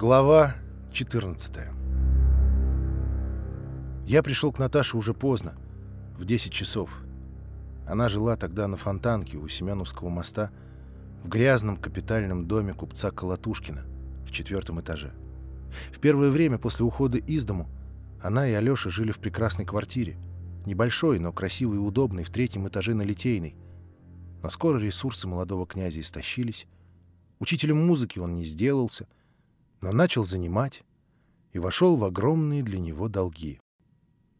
Глава 14 Я пришел к Наташе уже поздно, в 10 часов. Она жила тогда на Фонтанке у Семеновского моста в грязном капитальном доме купца Колотушкина в четвертом этаже. В первое время после ухода из дому она и Алеша жили в прекрасной квартире, небольшой, но красивой и удобной, в третьем этаже на Литейной. Но скоро ресурсы молодого князя истощились. Учителем музыки он не сделался, но начал занимать и вошел в огромные для него долги.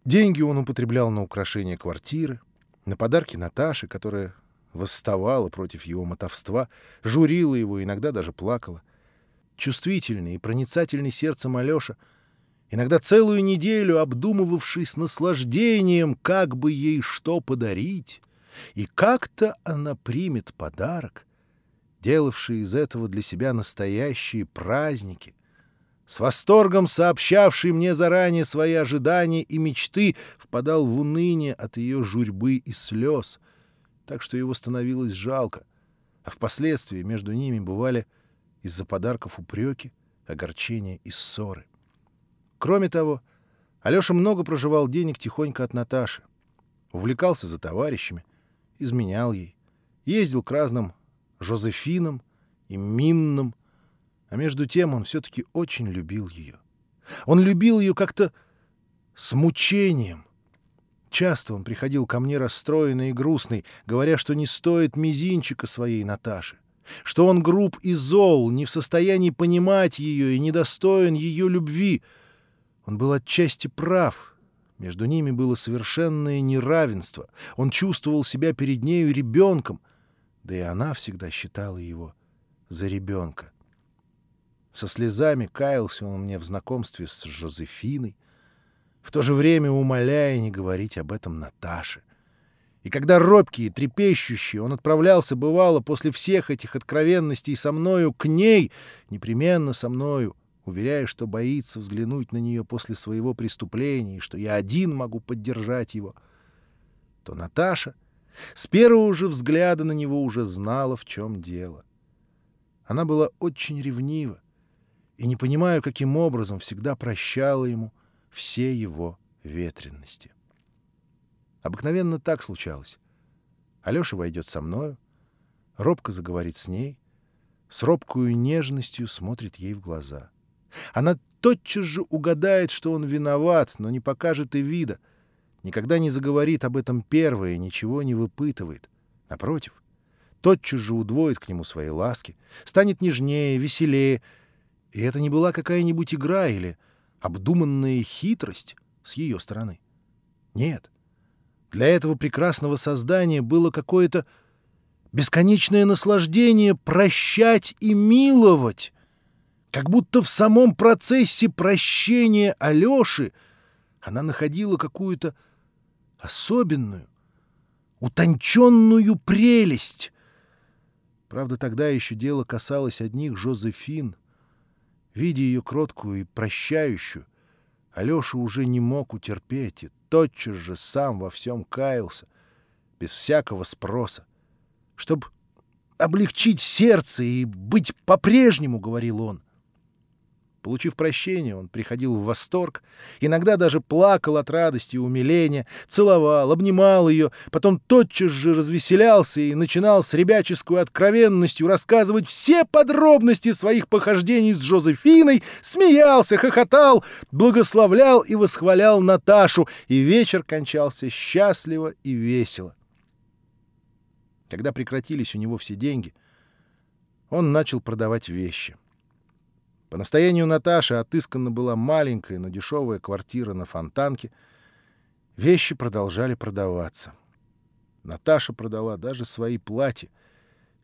Деньги он употреблял на украшение квартиры, на подарки Наташе, которая восставала против его мотовства, журила его, иногда даже плакала. Чувствительный и проницательный сердцем Алеша, иногда целую неделю обдумывавший с наслаждением, как бы ей что подарить, и как-то она примет подарок, делавший из этого для себя настоящие праздники, с восторгом сообщавший мне заранее свои ожидания и мечты, впадал в уныние от ее журьбы и слез, так что его становилось жалко, а впоследствии между ними бывали из-за подарков упреки, огорчения и ссоры. Кроме того, Алеша много проживал денег тихонько от Наташи, увлекался за товарищами, изменял ей, ездил к разным Жозефинам и Миннам, а между тем он все-таки очень любил ее. Он любил ее как-то с мучением. Часто он приходил ко мне расстроенный и грустный, говоря, что не стоит мизинчика своей Наташи, что он груб и зол, не в состоянии понимать ее и недостоин ее любви. Он был отчасти прав. Между ними было совершенное неравенство. Он чувствовал себя перед нею ребенком, да и она всегда считала его за ребенка. Со слезами каялся он мне в знакомстве с Жозефиной, в то же время умоляя не говорить об этом Наташе. И когда робкий и трепещущий он отправлялся, бывало, после всех этих откровенностей со мною к ней, непременно со мною, уверяя, что боится взглянуть на нее после своего преступления и что я один могу поддержать его, то Наташа с первого же взгляда на него уже знала, в чем дело. Она была очень ревнива, и, не понимаю, каким образом, всегда прощала ему все его ветренности. Обыкновенно так случалось. Алеша войдет со мною, робко заговорит с ней, с робкую нежностью смотрит ей в глаза. Она тотчас же угадает, что он виноват, но не покажет и вида, никогда не заговорит об этом первое, ничего не выпытывает. Напротив, тотчас же удвоит к нему свои ласки, станет нежнее, веселее, и это не была какая-нибудь игра или обдуманная хитрость с ее стороны. Нет. Для этого прекрасного создания было какое-то бесконечное наслаждение прощать и миловать. Как будто в самом процессе прощения Алёши она находила какую-то особенную, утонченную прелесть. Правда, тогда еще дело касалось одних Жозефин, Видя ее кроткую и прощающую, Алеша уже не мог утерпеть и тотчас же сам во всем каялся, без всякого спроса. Чтобы облегчить сердце и быть по-прежнему, — говорил он, Получив прощение, он приходил в восторг, иногда даже плакал от радости и умиления, целовал, обнимал ее, потом тотчас же развеселялся и начинал с ребяческой откровенностью рассказывать все подробности своих похождений с Жозефиной, смеялся, хохотал, благословлял и восхвалял Наташу, и вечер кончался счастливо и весело. Когда прекратились у него все деньги, он начал продавать вещи. По настоянию Наташи отыскана была маленькая, но дешевая квартира на Фонтанке. Вещи продолжали продаваться. Наташа продала даже свои платья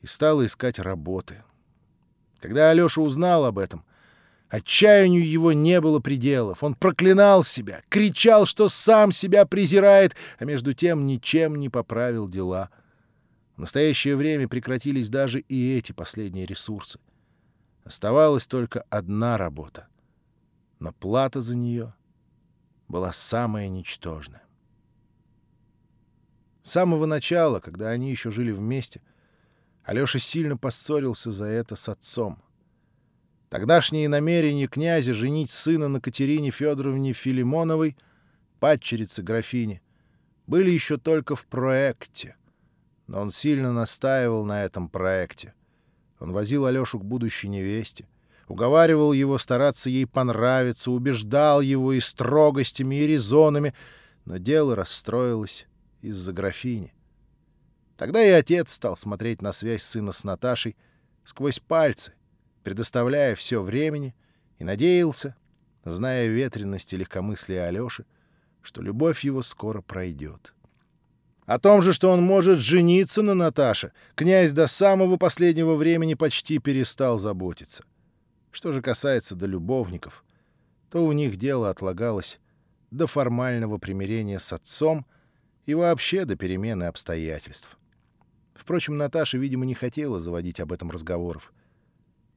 и стала искать работы. Когда Алеша узнал об этом, отчаянию его не было пределов. Он проклинал себя, кричал, что сам себя презирает, а между тем ничем не поправил дела. В настоящее время прекратились даже и эти последние ресурсы. Оставалась только одна работа, но плата за нее была самая ничтожная. С самого начала, когда они еще жили вместе, Алеша сильно поссорился за это с отцом. Тогдашние намерения князя женить сына на Катерине Федоровне Филимоновой, падчерице графини, были еще только в проекте. Но он сильно настаивал на этом проекте. Он возил Алешу к будущей невесте, уговаривал его стараться ей понравиться, убеждал его и строгостями, и резонами, но дело расстроилось из-за графини. Тогда и отец стал смотреть на связь сына с Наташей сквозь пальцы, предоставляя все времени, и надеялся, зная ветренность и легкомыслие Алёши, что любовь его скоро пройдет. О том же, что он может жениться на Наташе, князь до самого последнего времени почти перестал заботиться. Что же касается до любовников, то у них дело отлагалось до формального примирения с отцом и вообще до перемены обстоятельств. Впрочем, Наташа, видимо, не хотела заводить об этом разговоров.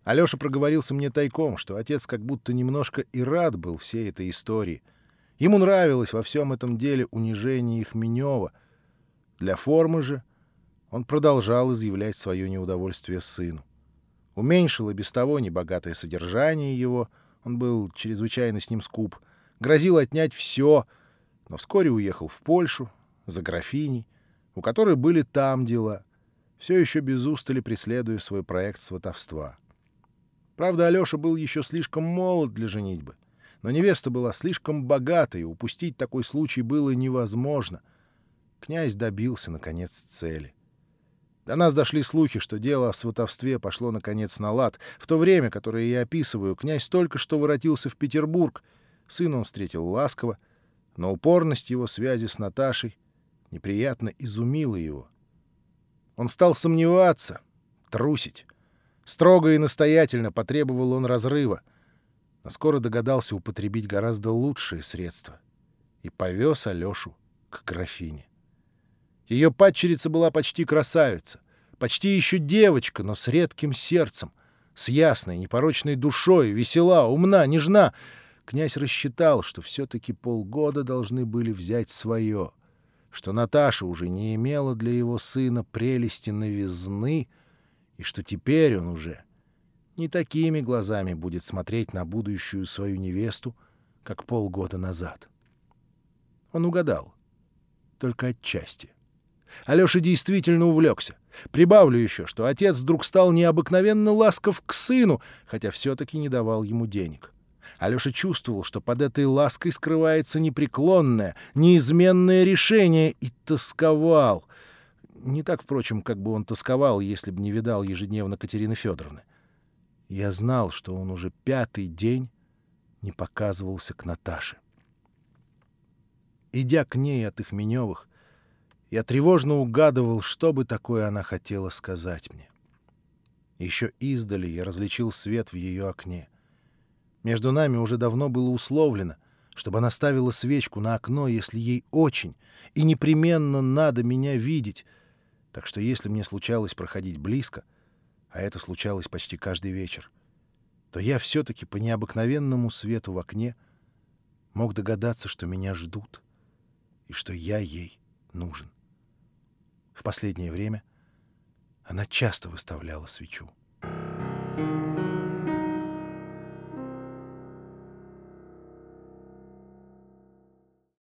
Алёша проговорился мне тайком, что отец как будто немножко и рад был всей этой истории. Ему нравилось во всем этом деле унижение Ихменева. Для формы же он продолжал изъявлять свое неудовольствие сыну. Уменьшил и без того небогатое содержание его, он был чрезвычайно с ним скуп, грозил отнять все, но вскоре уехал в Польшу, за графиней, у которой были там дела — все еще без устали преследуя свой проект сватовства. Правда, Алеша был еще слишком молод для женитьбы, но невеста была слишком богатой, и упустить такой случай было невозможно. Князь добился, наконец, цели. До нас дошли слухи, что дело о сватовстве пошло, наконец, на лад. В то время, которое я описываю, князь только что воротился в Петербург. Сына он встретил ласково, но упорность его связи с Наташей неприятно изумила его — он стал сомневаться, трусить. Строго и настоятельно потребовал он разрыва, но скоро догадался употребить гораздо лучшие средства и повез Алешу к графине. Ее падчерица была почти красавица, почти еще девочка, но с редким сердцем, с ясной, непорочной душой, весела, умна, нежна. Князь рассчитал, что все-таки полгода должны были взять свое — что Наташа уже не имела для его сына прелести новизны, и что теперь он уже не такими глазами будет смотреть на будущую свою невесту, как полгода назад. Он угадал, только отчасти. Алеша действительно увлекся. Прибавлю еще, что отец вдруг стал необыкновенно ласков к сыну, хотя все-таки не давал ему денег. Алеша чувствовал, что под этой лаской скрывается непреклонное, неизменное решение, и тосковал. Не так, впрочем, как бы он тосковал, если бы не видал ежедневно Катерины Федоровны. Я знал, что он уже пятый день не показывался к Наташе. Идя к ней от Ихменевых, я тревожно угадывал, что бы такое она хотела сказать мне. Еще издали я различил свет в ее окне — между нами уже давно было условлено, чтобы она ставила свечку на окно, если ей очень и непременно надо меня видеть. Так что если мне случалось проходить близко, а это случалось почти каждый вечер, то я все-таки по необыкновенному свету в окне мог догадаться, что меня ждут и что я ей нужен. В последнее время она часто выставляла свечу. Thank you.